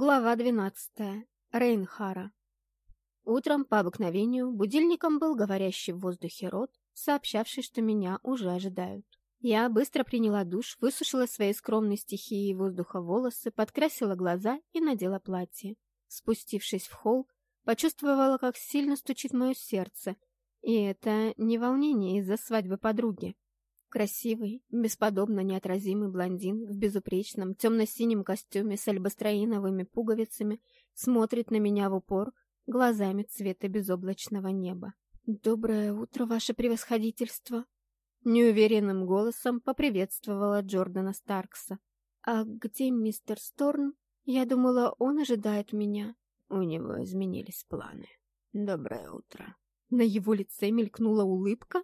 Глава 12. Рейнхара. Утром, по обыкновению, будильником был говорящий в воздухе рот, сообщавший, что меня уже ожидают. Я быстро приняла душ, высушила свои скромные стихии воздуха волосы, подкрасила глаза и надела платье. Спустившись в холл, почувствовала, как сильно стучит мое сердце, и это не волнение из-за свадьбы подруги. Красивый, бесподобно неотразимый блондин в безупречном темно-синем костюме с альбастроиновыми пуговицами смотрит на меня в упор глазами цвета безоблачного неба. «Доброе утро, ваше превосходительство!» Неуверенным голосом поприветствовала Джордана Старкса. «А где мистер Сторн? Я думала, он ожидает меня». У него изменились планы. «Доброе утро!» На его лице мелькнула улыбка,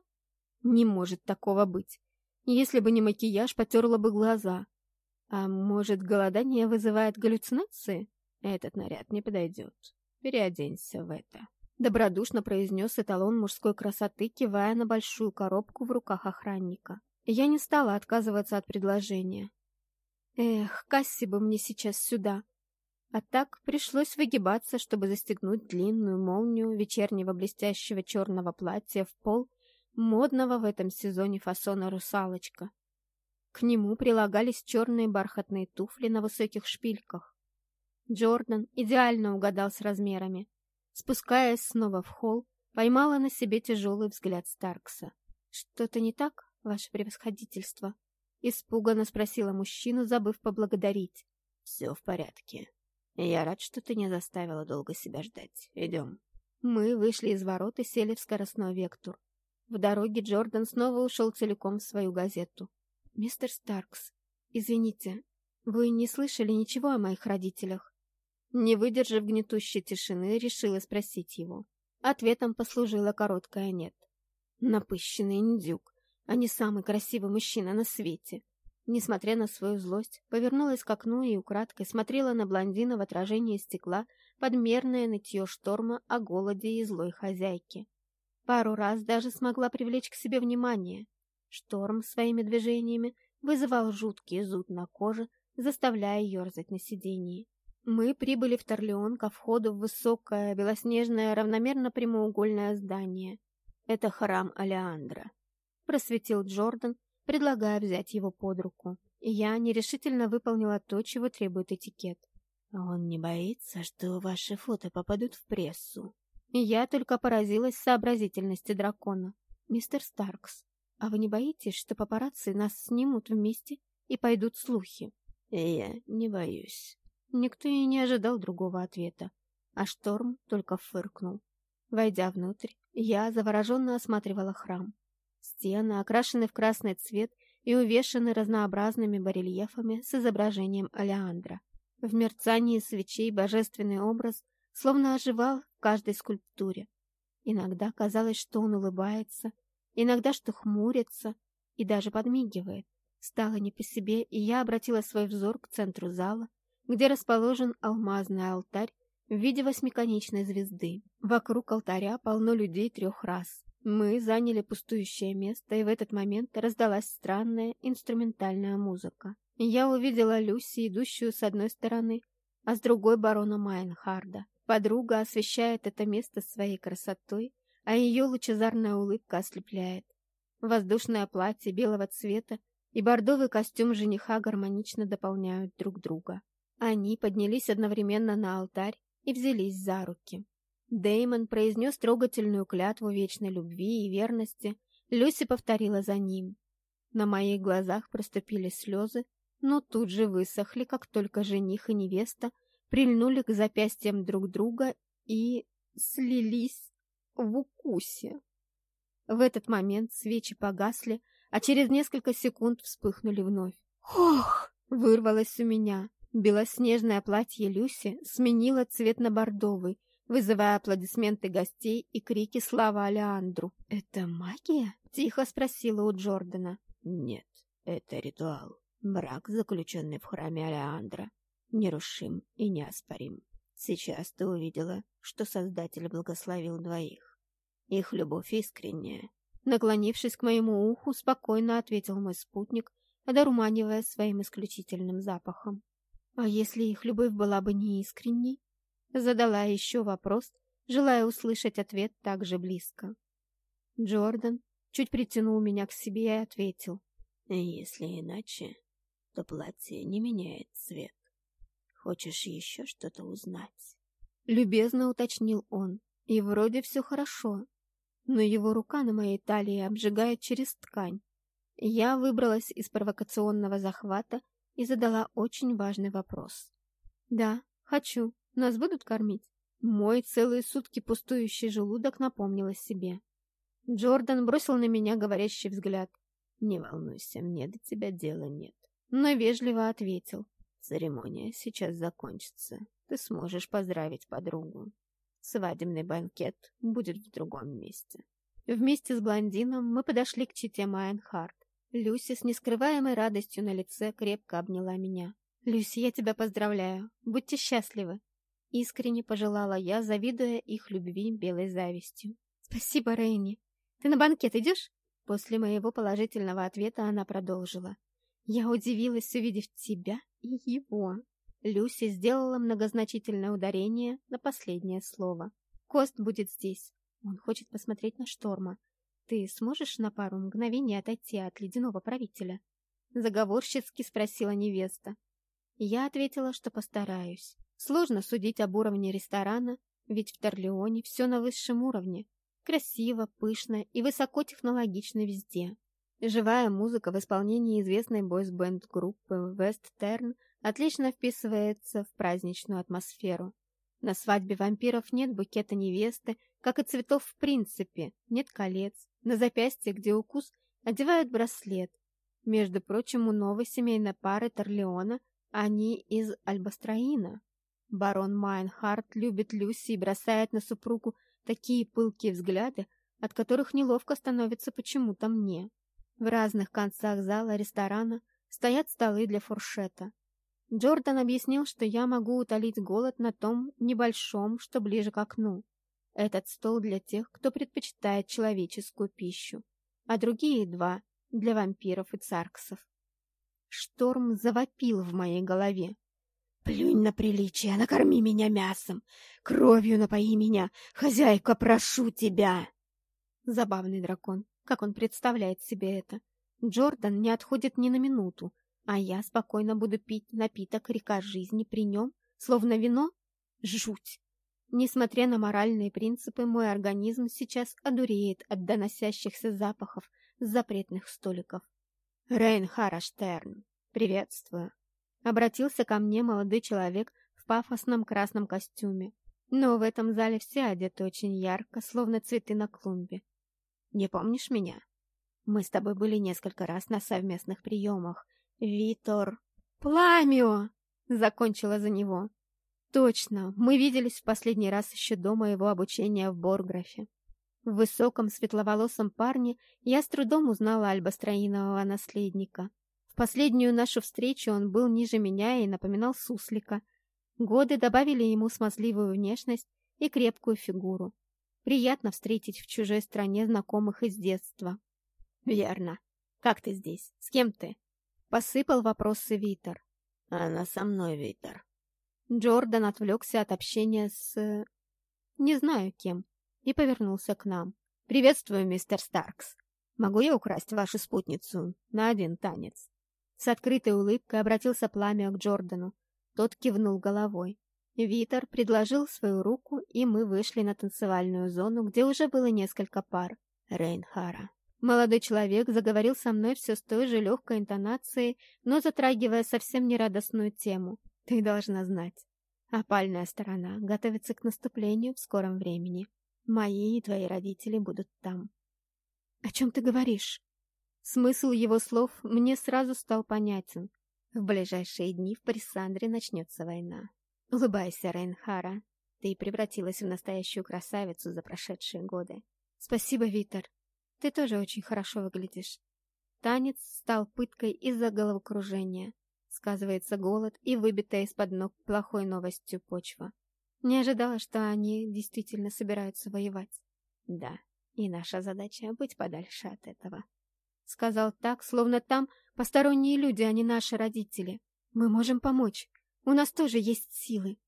не может такого быть. Если бы не макияж, потерла бы глаза. А может, голодание вызывает галлюцинации? Этот наряд не подойдет. Переоденься в это. Добродушно произнес эталон мужской красоты, кивая на большую коробку в руках охранника. Я не стала отказываться от предложения. Эх, Касси бы мне сейчас сюда. А так пришлось выгибаться, чтобы застегнуть длинную молнию вечернего блестящего черного платья в пол модного в этом сезоне фасона «Русалочка». К нему прилагались черные бархатные туфли на высоких шпильках. Джордан идеально угадал с размерами. Спускаясь снова в холл, поймала на себе тяжелый взгляд Старкса. «Что-то не так, ваше превосходительство?» Испуганно спросила мужчину, забыв поблагодарить. «Все в порядке. Я рад, что ты не заставила долго себя ждать. Идем». Мы вышли из ворот и сели в скоростной вектор. В дороге Джордан снова ушел целиком в свою газету. «Мистер Старкс, извините, вы не слышали ничего о моих родителях?» Не выдержав гнетущей тишины, решила спросить его. Ответом послужила короткая «нет». Напыщенный индюк, а не самый красивый мужчина на свете. Несмотря на свою злость, повернулась к окну и украдкой смотрела на блондина в отражении стекла подмерное нытье шторма о голоде и злой хозяйке. Пару раз даже смогла привлечь к себе внимание. Шторм своими движениями вызывал жуткий зуд на коже, заставляя ерзать на сидении. Мы прибыли в Торлеон ко входу в высокое, белоснежное, равномерно прямоугольное здание. Это храм Алеандра. Просветил Джордан, предлагая взять его под руку. Я нерешительно выполнила то, чего требует этикет. «Он не боится, что ваши фото попадут в прессу?» Я только поразилась сообразительности дракона. «Мистер Старкс, а вы не боитесь, что папарацци нас снимут вместе и пойдут слухи?» «Я не боюсь». Никто и не ожидал другого ответа, а Шторм только фыркнул. Войдя внутрь, я завороженно осматривала храм. Стены окрашены в красный цвет и увешаны разнообразными барельефами с изображением Алеандра. В мерцании свечей божественный образ словно оживал каждой скульптуре. Иногда казалось, что он улыбается, иногда, что хмурится и даже подмигивает. Стало не по себе, и я обратила свой взор к центру зала, где расположен алмазный алтарь в виде восьмиконечной звезды. Вокруг алтаря полно людей трех рас. Мы заняли пустующее место, и в этот момент раздалась странная инструментальная музыка. Я увидела Люси, идущую с одной стороны, а с другой барона Майнхарда. Подруга освещает это место своей красотой, а ее лучезарная улыбка ослепляет. Воздушное платье белого цвета и бордовый костюм жениха гармонично дополняют друг друга. Они поднялись одновременно на алтарь и взялись за руки. Деймон произнес трогательную клятву вечной любви и верности, Люси повторила за ним. На моих глазах проступили слезы, но тут же высохли, как только жених и невеста прильнули к запястьям друг друга и слились в укусе. В этот момент свечи погасли, а через несколько секунд вспыхнули вновь. «Ох!» — вырвалось у меня. Белоснежное платье Люси сменило цвет на бордовый, вызывая аплодисменты гостей и крики слава Алеандру. «Это магия?» — тихо спросила у Джордана. «Нет, это ритуал. Брак, заключенный в храме Алеандра нерушим и неоспорим. Сейчас ты увидела, что Создатель благословил двоих. Их любовь искренняя. Наклонившись к моему уху, спокойно ответил мой спутник, одурманивая своим исключительным запахом. А если их любовь была бы неискренней? Задала еще вопрос, желая услышать ответ так же близко. Джордан чуть притянул меня к себе и ответил. «Если иначе, то платье не меняет цвет. Хочешь еще что-то узнать?» Любезно уточнил он. И вроде все хорошо. Но его рука на моей талии обжигает через ткань. Я выбралась из провокационного захвата и задала очень важный вопрос. «Да, хочу. Нас будут кормить?» Мой целые сутки пустующий желудок напомнил о себе. Джордан бросил на меня говорящий взгляд. «Не волнуйся, мне до тебя дела нет». Но вежливо ответил. «Церемония сейчас закончится. Ты сможешь поздравить подругу. Свадебный банкет будет в другом месте». Вместе с блондином мы подошли к чете Майнхарт. Люси с нескрываемой радостью на лице крепко обняла меня. «Люси, я тебя поздравляю. Будьте счастливы!» Искренне пожелала я, завидуя их любви белой завистью. «Спасибо, Рейни. Ты на банкет идешь?» После моего положительного ответа она продолжила. «Я удивилась, увидев тебя и его». Люси сделала многозначительное ударение на последнее слово. «Кост будет здесь. Он хочет посмотреть на шторма. «Ты сможешь на пару мгновений отойти от ледяного правителя?» Заговорщицки спросила невеста. Я ответила, что постараюсь. Сложно судить об уровне ресторана, ведь в Торлеоне все на высшем уровне. Красиво, пышно и высокотехнологично везде. Живая музыка в исполнении известной бойс-бенд группы Turn отлично вписывается в праздничную атмосферу. На свадьбе вампиров нет букета невесты, как и цветов в принципе, нет колец, на запястье, где укус, одевают браслет. Между прочим, у новой семейной пары Торлеона они из Альбастроина. Барон Майнхарт любит Люси и бросает на супругу такие пылкие взгляды, от которых неловко становится почему-то мне. В разных концах зала ресторана стоят столы для фуршета. Джордан объяснил, что я могу утолить голод на том небольшом, что ближе к окну. Этот стол для тех, кто предпочитает человеческую пищу, а другие два — для вампиров и царксов. Шторм завопил в моей голове. «Плюнь на приличие, накорми меня мясом! Кровью напои меня! Хозяйка, прошу тебя!» Забавный дракон. Как он представляет себе это? Джордан не отходит ни на минуту, а я спокойно буду пить напиток река жизни при нем, словно вино? Жуть! Несмотря на моральные принципы, мой организм сейчас одуреет от доносящихся запахов с запретных столиков. «Рейн Хараштерн, приветствую!» Обратился ко мне молодой человек в пафосном красном костюме. Но в этом зале все одеты очень ярко, словно цветы на клумбе. «Не помнишь меня? Мы с тобой были несколько раз на совместных приемах. Витор...» «Пламио!» — закончила за него. Точно, мы виделись в последний раз еще до моего обучения в Борграфе. В высоком светловолосом парне я с трудом узнала альбастроинового наследника. В последнюю нашу встречу он был ниже меня и напоминал суслика. Годы добавили ему смазливую внешность и крепкую фигуру. Приятно встретить в чужой стране знакомых из детства. «Верно. Как ты здесь? С кем ты?» Посыпал вопросы Витер. «Она со мной, Витер», Джордан отвлекся от общения с... не знаю кем, и повернулся к нам. «Приветствую, мистер Старкс. Могу я украсть вашу спутницу на один танец?» С открытой улыбкой обратился пламя к Джордану. Тот кивнул головой. Витер предложил свою руку, и мы вышли на танцевальную зону, где уже было несколько пар. Рейнхара. Молодой человек заговорил со мной все с той же легкой интонацией, но затрагивая совсем нерадостную тему. Ты должна знать. Опальная сторона готовится к наступлению в скором времени. Мои и твои родители будут там. О чем ты говоришь? Смысл его слов мне сразу стал понятен. В ближайшие дни в Парисандре начнется война. Улыбайся, Рейнхара. Ты превратилась в настоящую красавицу за прошедшие годы. Спасибо, Витер. Ты тоже очень хорошо выглядишь. Танец стал пыткой из-за головокружения сказывается голод и выбитая из-под ног плохой новостью почва. Не ожидала, что они действительно собираются воевать. Да, и наша задача — быть подальше от этого. Сказал так, словно там посторонние люди, а не наши родители. Мы можем помочь. У нас тоже есть силы!»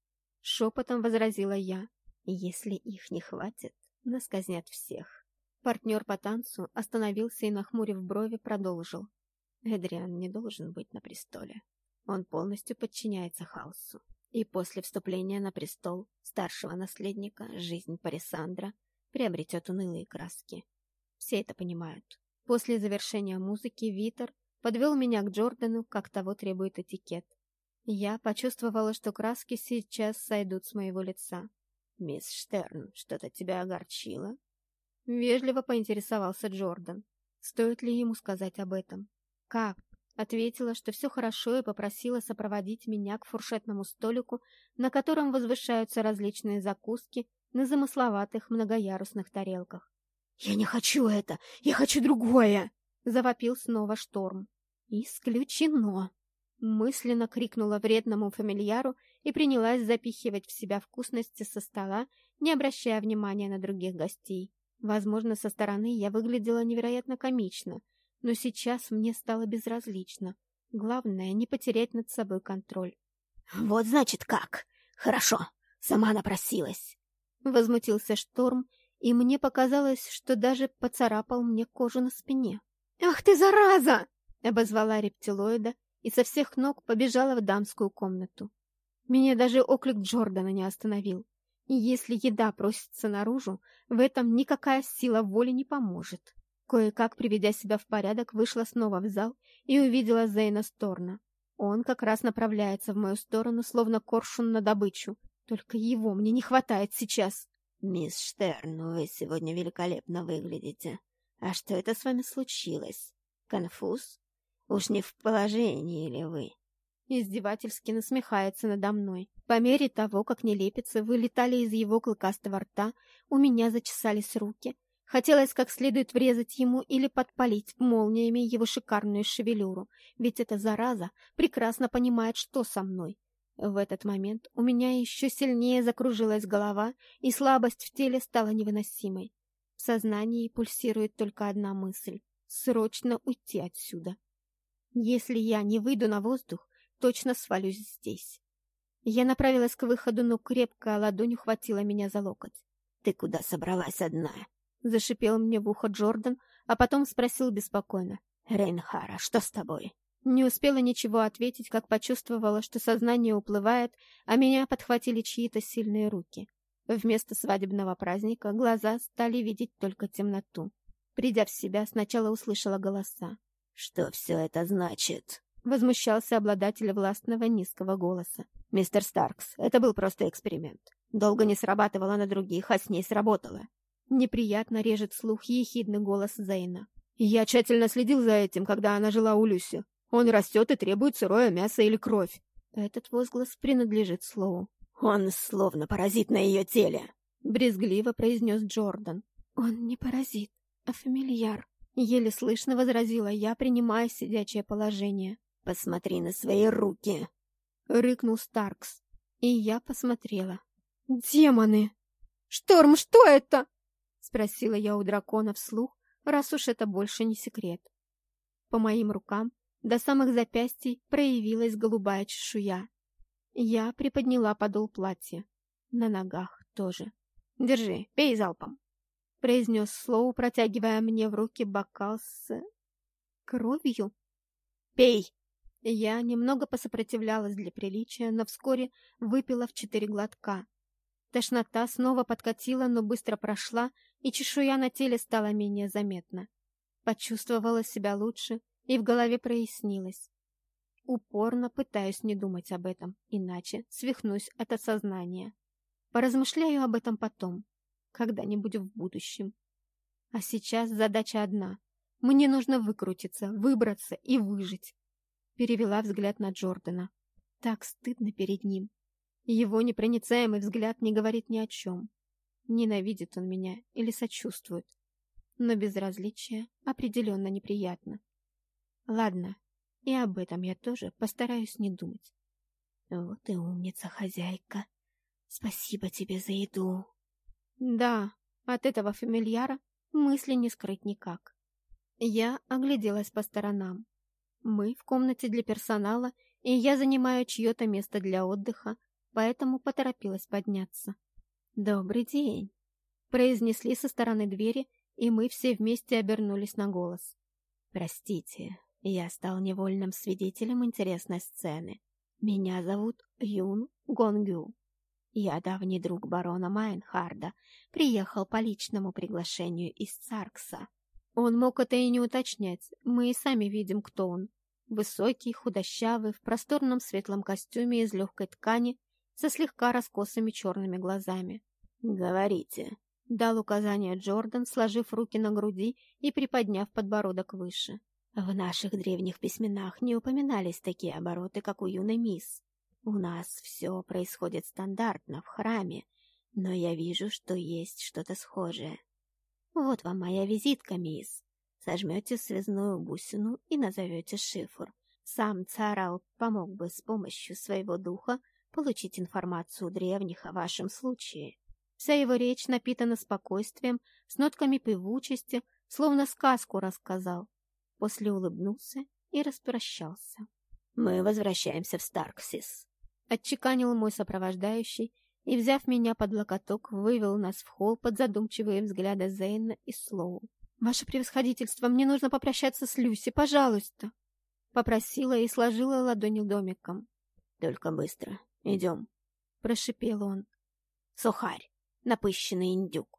Шепотом возразила я. «Если их не хватит, нас казнят всех». Партнер по танцу остановился и, нахмурив брови, продолжил. Эдриан не должен быть на престоле. Он полностью подчиняется хаосу. И после вступления на престол старшего наследника жизнь Парисандра приобретет унылые краски. Все это понимают. После завершения музыки Витер подвел меня к Джордану, как того требует этикет. Я почувствовала, что краски сейчас сойдут с моего лица. «Мисс Штерн, что-то тебя огорчило?» Вежливо поинтересовался Джордан. Стоит ли ему сказать об этом? «Как?» Ответила, что все хорошо и попросила сопроводить меня к фуршетному столику, на котором возвышаются различные закуски на замысловатых многоярусных тарелках. «Я не хочу это! Я хочу другое!» — завопил снова шторм. «Исключено!» — мысленно крикнула вредному фамильяру и принялась запихивать в себя вкусности со стола, не обращая внимания на других гостей. Возможно, со стороны я выглядела невероятно комично — но сейчас мне стало безразлично. Главное, не потерять над собой контроль. «Вот значит как! Хорошо, сама напросилась!» Возмутился шторм, и мне показалось, что даже поцарапал мне кожу на спине. «Ах ты, зараза!» — обозвала рептилоида и со всех ног побежала в дамскую комнату. Меня даже оклик Джордана не остановил. И если еда просится наружу, в этом никакая сила воли не поможет. Кое-как, приведя себя в порядок, вышла снова в зал и увидела Зейна Сторна. Он как раз направляется в мою сторону, словно коршун на добычу. Только его мне не хватает сейчас. «Мисс Штерн, вы сегодня великолепно выглядите. А что это с вами случилось? Конфуз? Уж не в положении ли вы?» Издевательски насмехается надо мной. По мере того, как нелепицы вылетали из его клыкастого рта, у меня зачесались руки, Хотелось как следует врезать ему или подпалить молниями его шикарную шевелюру, ведь эта зараза прекрасно понимает, что со мной. В этот момент у меня еще сильнее закружилась голова, и слабость в теле стала невыносимой. В сознании пульсирует только одна мысль — срочно уйти отсюда. Если я не выйду на воздух, точно свалюсь здесь. Я направилась к выходу, но крепкая ладонь ухватила меня за локоть. «Ты куда собралась одна?» Зашипел мне в ухо Джордан, а потом спросил беспокойно. «Рейнхара, что с тобой?» Не успела ничего ответить, как почувствовала, что сознание уплывает, а меня подхватили чьи-то сильные руки. Вместо свадебного праздника глаза стали видеть только темноту. Придя в себя, сначала услышала голоса. «Что все это значит?» Возмущался обладатель властного низкого голоса. «Мистер Старкс, это был просто эксперимент. Долго не срабатывало на других, а с ней сработало. Неприятно режет слух ехидный голос Зейна. Я тщательно следил за этим, когда она жила у Люси. Он растет и требует сырое мясо или кровь. Этот возглас принадлежит Слоу. «Он словно паразит на ее теле», — брезгливо произнес Джордан. «Он не паразит, а фамильяр», — еле слышно возразила я, принимая сидячее положение. «Посмотри на свои руки», — рыкнул Старкс. И я посмотрела. «Демоны! Шторм, что это?» Спросила я у дракона вслух, раз уж это больше не секрет. По моим рукам до самых запястий проявилась голубая чешуя. Я приподняла подол платья. На ногах тоже. «Держи, пей залпом», — произнес Слоу, протягивая мне в руки бокал с... кровью. «Пей!» Я немного посопротивлялась для приличия, но вскоре выпила в четыре глотка. Тошнота снова подкатила, но быстро прошла, и чешуя на теле стала менее заметна. Почувствовала себя лучше, и в голове прояснилось. Упорно пытаюсь не думать об этом, иначе свихнусь от осознания. Поразмышляю об этом потом, когда-нибудь в будущем. А сейчас задача одна. Мне нужно выкрутиться, выбраться и выжить. Перевела взгляд на Джордана. Так стыдно перед ним. Его непроницаемый взгляд не говорит ни о чем. Ненавидит он меня или сочувствует. Но безразличие определенно неприятно. Ладно, и об этом я тоже постараюсь не думать. Вот и умница, хозяйка. Спасибо тебе за еду. Да, от этого фамильяра мысли не скрыть никак. Я огляделась по сторонам. Мы в комнате для персонала и я занимаю чье-то место для отдыха, поэтому поторопилась подняться. «Добрый день!» — произнесли со стороны двери, и мы все вместе обернулись на голос. «Простите, я стал невольным свидетелем интересной сцены. Меня зовут Юн Гонгю. Я давний друг барона Майнхарда, приехал по личному приглашению из Царкса. Он мог это и не уточнять, мы и сами видим, кто он. Высокий, худощавый, в просторном светлом костюме из легкой ткани, со слегка раскосыми черными глазами. «Говорите», — дал указание Джордан, сложив руки на груди и приподняв подбородок выше. «В наших древних письменах не упоминались такие обороты, как у юной мисс. У нас все происходит стандартно, в храме, но я вижу, что есть что-то схожее. Вот вам моя визитка, мисс. Сожмете связную бусину и назовете шифр. Сам Царал помог бы с помощью своего духа получить информацию древних о вашем случае. Вся его речь напитана спокойствием, с нотками певучести, словно сказку рассказал. После улыбнулся и распрощался. «Мы возвращаемся в Старксис», Отчеканил мой сопровождающий и, взяв меня под локоток, вывел нас в холл под задумчивые взгляды Зейна и Слоу. «Ваше превосходительство, мне нужно попрощаться с Люси, пожалуйста!» Попросила и сложила ладони домиком. «Только быстро. Идем», — прошипел он. «Сухарь, напыщенный индюк».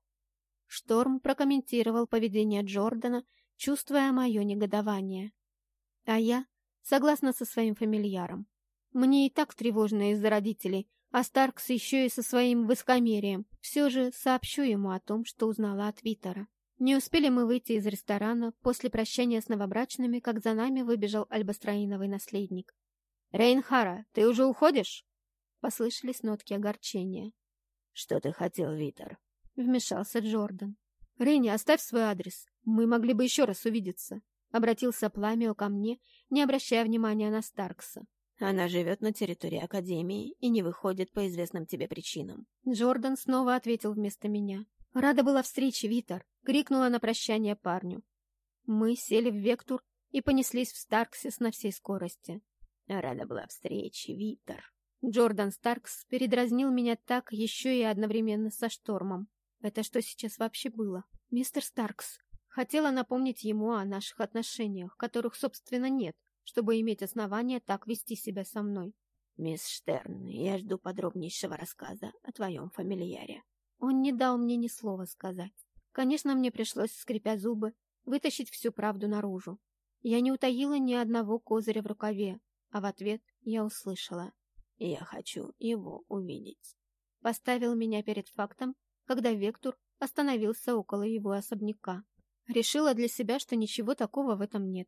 Шторм прокомментировал поведение Джордана, чувствуя мое негодование. А я, согласно со своим фамильяром, мне и так тревожно из-за родителей, а Старкс еще и со своим высокомерием. Все же сообщу ему о том, что узнала от Витера. Не успели мы выйти из ресторана после прощания с новобрачными, как за нами выбежал альбастроиновый наследник. «Рейнхара, ты уже уходишь?» Послышались нотки огорчения. «Что ты хотел, Витер?» Вмешался Джордан. «Рейни, оставь свой адрес. Мы могли бы еще раз увидеться». Обратился Пламио ко мне, не обращая внимания на Старкса. Она живет на территории Академии и не выходит по известным тебе причинам. Джордан снова ответил вместо меня. Рада была встрече, Витер, крикнула на прощание парню. Мы сели в Вектур и понеслись в Старксис на всей скорости. Рада была встрече, Витер. Джордан Старкс передразнил меня так еще и одновременно со штормом. Это что сейчас вообще было? Мистер Старкс. Хотела напомнить ему о наших отношениях, которых, собственно, нет чтобы иметь основания так вести себя со мной. «Мисс Штерн, я жду подробнейшего рассказа о твоем фамильяре». Он не дал мне ни слова сказать. Конечно, мне пришлось, скрипя зубы, вытащить всю правду наружу. Я не утаила ни одного козыря в рукаве, а в ответ я услышала. «Я хочу его увидеть». Поставил меня перед фактом, когда Вектор остановился около его особняка. Решила для себя, что ничего такого в этом нет.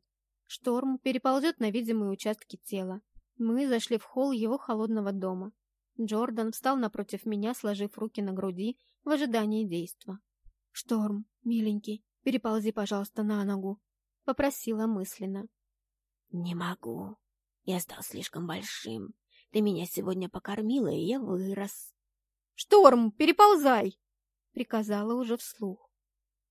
Шторм переползет на видимые участки тела. Мы зашли в холл его холодного дома. Джордан встал напротив меня, сложив руки на груди в ожидании действа. «Шторм, миленький, переползи, пожалуйста, на ногу», — попросила мысленно. «Не могу. Я стал слишком большим. Ты меня сегодня покормила, и я вырос». «Шторм, переползай!» — приказала уже вслух.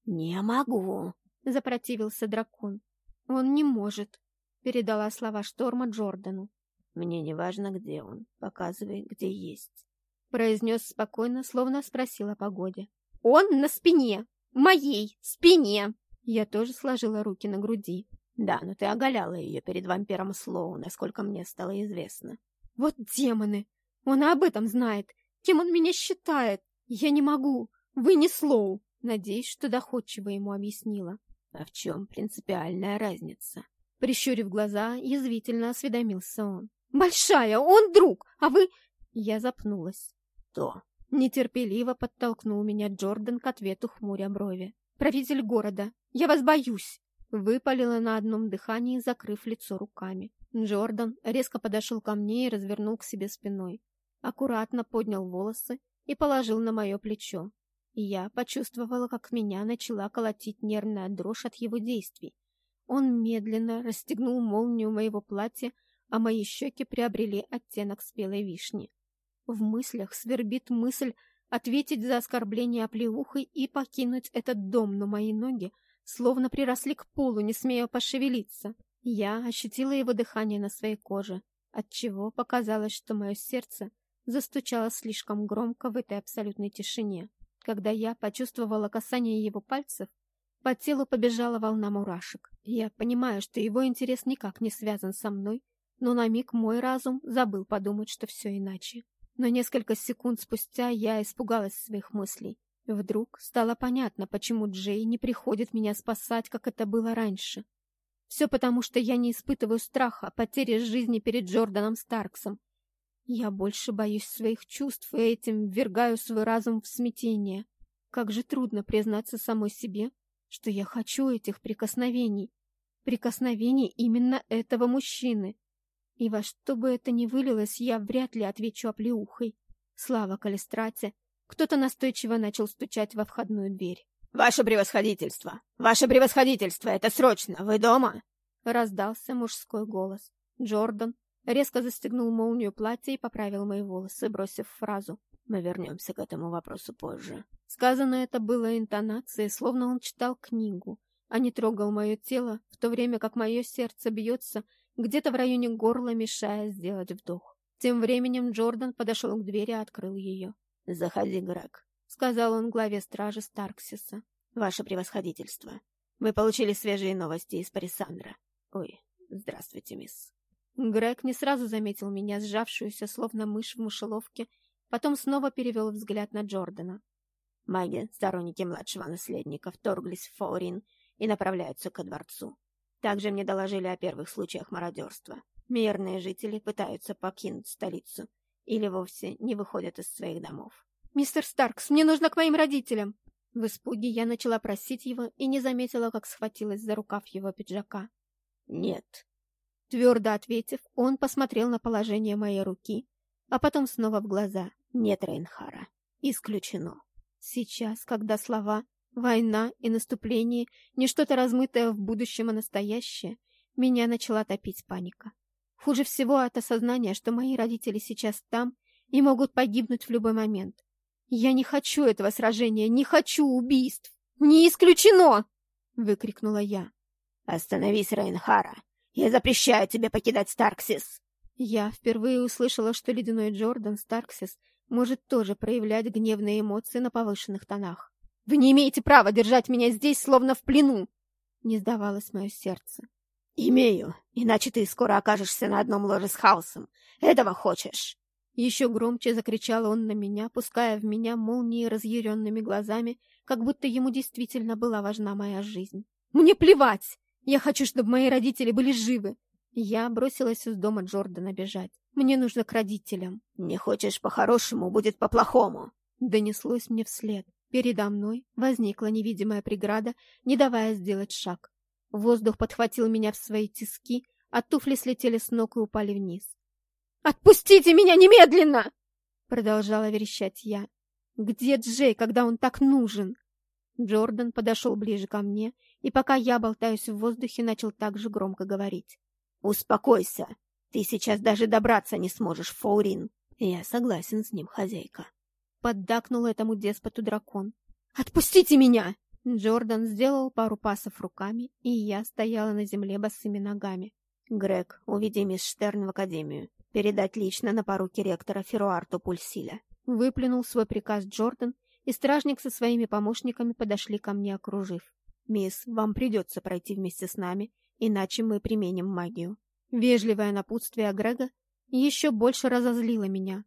«Не могу», — запротивился дракон. «Он не может», — передала слова Шторма Джордану. «Мне не важно, где он. Показывай, где есть», — произнес спокойно, словно спросил о погоде. «Он на спине! Моей спине!» Я тоже сложила руки на груди. «Да, но ты оголяла ее перед вампиром Слоу, насколько мне стало известно». «Вот демоны! Он об этом знает! Кем он меня считает? Я не могу! Вы не Слоу!» Надеюсь, что доходчиво ему объяснила. А в чем принципиальная разница? Прищурив глаза, язвительно осведомился он. «Большая! Он друг! А вы...» Я запнулась. «То!» Нетерпеливо подтолкнул меня Джордан к ответу хмуря брови. «Правитель города! Я вас боюсь!» Выпалила на одном дыхании, закрыв лицо руками. Джордан резко подошел ко мне и развернул к себе спиной. Аккуратно поднял волосы и положил на мое плечо я почувствовала, как меня начала колотить нервная дрожь от его действий. Он медленно расстегнул молнию моего платья, а мои щеки приобрели оттенок спелой вишни. В мыслях свербит мысль ответить за оскорбление оплеухой и покинуть этот дом, но мои ноги словно приросли к полу, не смея пошевелиться. Я ощутила его дыхание на своей коже, отчего показалось, что мое сердце застучало слишком громко в этой абсолютной тишине. Когда я почувствовала касание его пальцев, по телу побежала волна мурашек. Я понимаю, что его интерес никак не связан со мной, но на миг мой разум забыл подумать, что все иначе. Но несколько секунд спустя я испугалась своих мыслей. Вдруг стало понятно, почему Джей не приходит меня спасать, как это было раньше. Все потому, что я не испытываю страха потери жизни перед Джорданом Старксом. Я больше боюсь своих чувств и этим ввергаю свой разум в смятение. Как же трудно признаться самой себе, что я хочу этих прикосновений. Прикосновений именно этого мужчины. И во что бы это ни вылилось, я вряд ли отвечу оплеухой. Слава Калистрате! Кто-то настойчиво начал стучать во входную дверь. «Ваше превосходительство! Ваше превосходительство! Это срочно! Вы дома?» Раздался мужской голос. Джордан резко застегнул молнию платья и поправил мои волосы, бросив фразу. «Мы вернемся к этому вопросу позже». Сказано это было интонацией, словно он читал книгу, а не трогал мое тело, в то время как мое сердце бьется где-то в районе горла, мешая сделать вдох. Тем временем Джордан подошел к двери и открыл ее. «Заходи, Грег», — сказал он главе стражи Старксиса. «Ваше превосходительство, мы получили свежие новости из Парисандра. Ой, здравствуйте, мисс». Грег не сразу заметил меня, сжавшуюся, словно мышь в мышеловке, потом снова перевел взгляд на Джордана. Маги, сторонники младшего наследника, вторглись в Фаурин и направляются ко дворцу. Также мне доложили о первых случаях мародерства. Мирные жители пытаются покинуть столицу или вовсе не выходят из своих домов. «Мистер Старкс, мне нужно к моим родителям!» В испуге я начала просить его и не заметила, как схватилась за рукав его пиджака. «Нет». Твердо ответив, он посмотрел на положение моей руки, а потом снова в глаза. «Нет, Рейнхара, исключено». Сейчас, когда слова Война и наступление, не что-то размытое в будущем, а настоящее. Меня начала топить паника. Хуже всего от осознания, что мои родители сейчас там и могут погибнуть в любой момент. Я не хочу этого сражения, не хочу убийств. Не исключено! Выкрикнула я. Остановись, Рейнхара. Я запрещаю тебе покидать Старксис. Я впервые услышала, что ледяной Джордан Старксис может тоже проявлять гневные эмоции на повышенных тонах. Вы не имеете права держать меня здесь, словно в плену!» Не сдавалось мое сердце. «Имею, иначе ты скоро окажешься на одном ложе с хаосом. Этого хочешь?» Еще громче закричал он на меня, пуская в меня молнии разъяренными глазами, как будто ему действительно была важна моя жизнь. «Мне плевать! Я хочу, чтобы мои родители были живы!» Я бросилась из дома Джордана бежать. Мне нужно к родителям. «Не хочешь по-хорошему, будет по-плохому!» Донеслось мне вслед. Передо мной возникла невидимая преграда, не давая сделать шаг. Воздух подхватил меня в свои тиски, а туфли слетели с ног и упали вниз. «Отпустите меня немедленно!» Продолжала верещать я. «Где Джей, когда он так нужен?» Джордан подошел ближе ко мне, и пока я болтаюсь в воздухе, начал так же громко говорить. «Успокойся! Ты сейчас даже добраться не сможешь, Фаурин!» «Я согласен с ним, хозяйка», Поддакнул этому деспоту дракон. «Отпустите меня!» Джордан сделал пару пасов руками, и я стояла на земле босыми ногами. «Грег, уведи мисс Штерн в академию. Передать лично на поруки ректора Феруарту Пульсиля». Выплюнул свой приказ Джордан, и стражник со своими помощниками подошли ко мне, окружив. «Мисс, вам придется пройти вместе с нами, иначе мы применим магию». Вежливое напутствие Грега еще больше разозлило меня,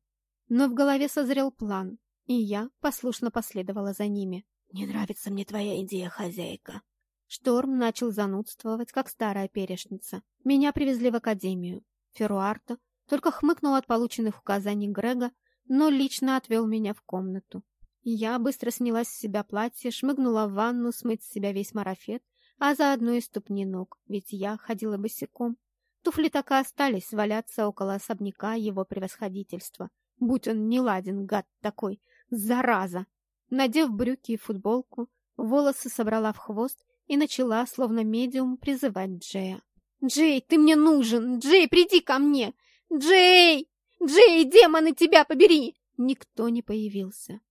но в голове созрел план, и я послушно последовала за ними. «Не нравится мне твоя идея, хозяйка». Шторм начал занудствовать, как старая перешница. Меня привезли в академию. Феруарто только хмыкнул от полученных указаний Грега, но лично отвел меня в комнату. Я быстро сняла с себя платье, шмыгнула в ванну смыть с себя весь марафет, а заодно и ступни ног, ведь я ходила босиком. Туфли так и остались валяться около особняка его превосходительства — Будь он не ладен, гад такой, зараза! Надев брюки и футболку, волосы собрала в хвост и начала, словно медиум, призывать Джея. «Джей, ты мне нужен! Джей, приди ко мне! Джей! Джей, демоны, тебя побери!» Никто не появился.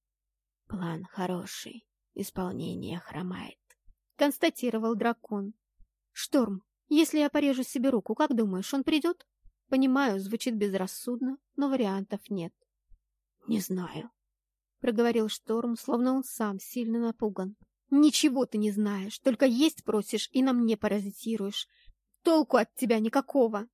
«План хороший, исполнение хромает», — констатировал дракон. «Шторм, если я порежу себе руку, как думаешь, он придет?» Понимаю, звучит безрассудно, но вариантов нет. «Не знаю», — проговорил Шторм, словно он сам сильно напуган. «Ничего ты не знаешь, только есть просишь и на мне паразитируешь. Толку от тебя никакого!»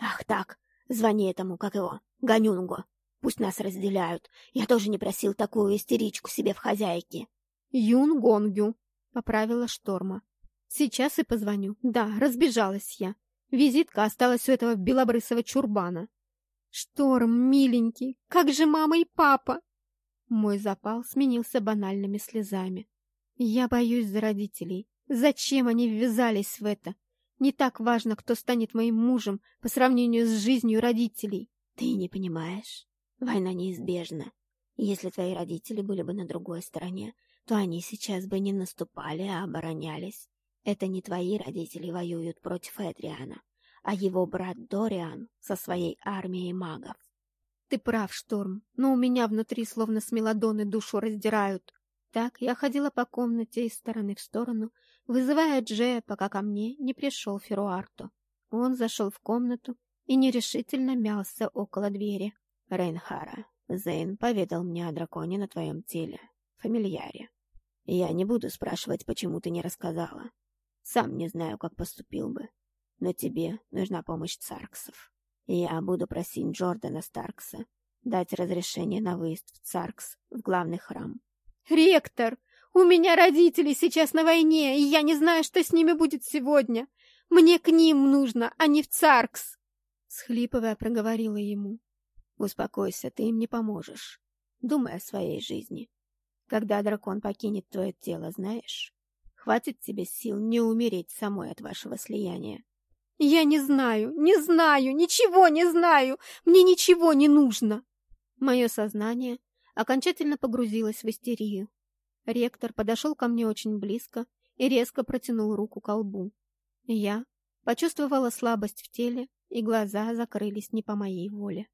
«Ах так, звони этому, как его, Ганюнгу. Пусть нас разделяют. Я тоже не просил такую истеричку себе в хозяйке». «Юн Гонгю», — поправила Шторма. «Сейчас и позвоню. Да, разбежалась я. Визитка осталась у этого белобрысого чурбана». «Шторм, миленький, как же мама и папа?» Мой запал сменился банальными слезами. Я боюсь за родителей. Зачем они ввязались в это? Не так важно, кто станет моим мужем по сравнению с жизнью родителей. Ты не понимаешь? Война неизбежна. Если твои родители были бы на другой стороне, то они сейчас бы не наступали, а оборонялись. Это не твои родители воюют против Эдриана, а его брат Дориан со своей армией магов. Ты прав, Шторм, но у меня внутри словно смелодоны душу раздирают. Так я ходила по комнате из стороны в сторону, вызывая Джея, пока ко мне не пришел Феруарто. Он зашел в комнату и нерешительно мялся около двери. «Рейнхара, Зейн поведал мне о драконе на твоем теле, фамильяре. Я не буду спрашивать, почему ты не рассказала. Сам не знаю, как поступил бы. Но тебе нужна помощь Царксов. Я буду просить Джордана Старкса дать разрешение на выезд в Царкс, в главный храм. «Ректор, у меня родители сейчас на войне, и я не знаю, что с ними будет сегодня. Мне к ним нужно, а не в Царкс!» Схлипывая, проговорила ему. «Успокойся, ты им не поможешь. Думай о своей жизни. Когда дракон покинет твое тело, знаешь, хватит тебе сил не умереть самой от вашего слияния. «Я не знаю, не знаю, ничего не знаю! Мне ничего не нужно!» Мое сознание окончательно погрузилось в истерию. Ректор подошел ко мне очень близко и резко протянул руку к лбу. Я почувствовала слабость в теле, и глаза закрылись не по моей воле.